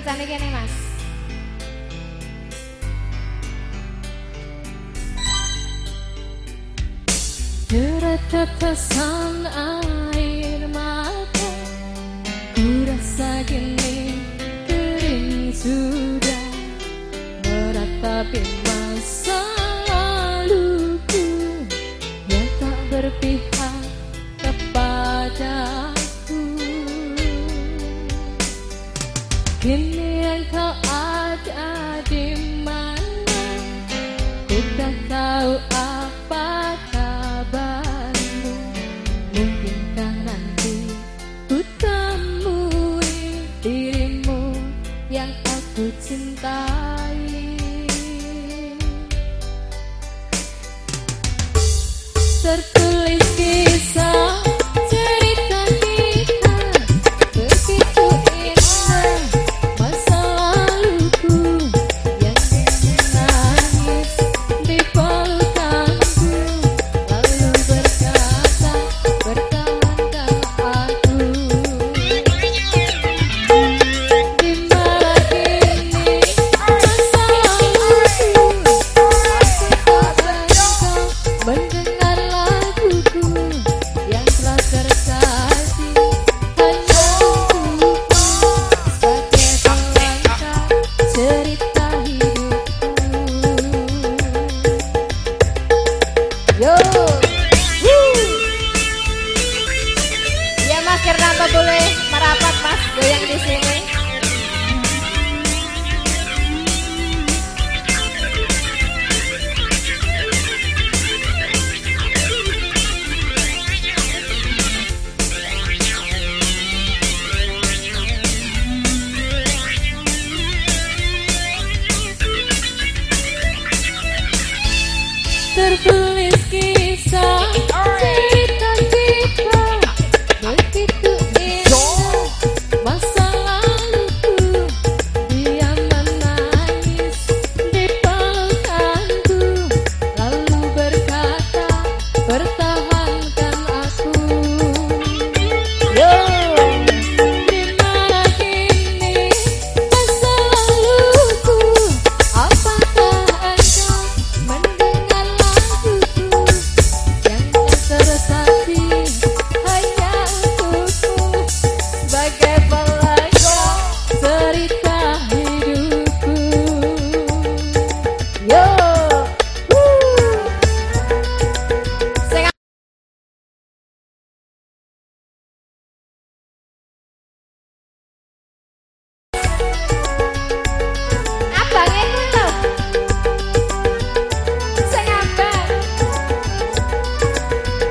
Tansah niki Mas. Nurut tetesan kau ada di mana Ku tak tahu apa kabarmu Mungkin kan nanti ku temui dirimu yang aku cintai Tertulis tertulis kisah.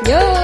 Yo.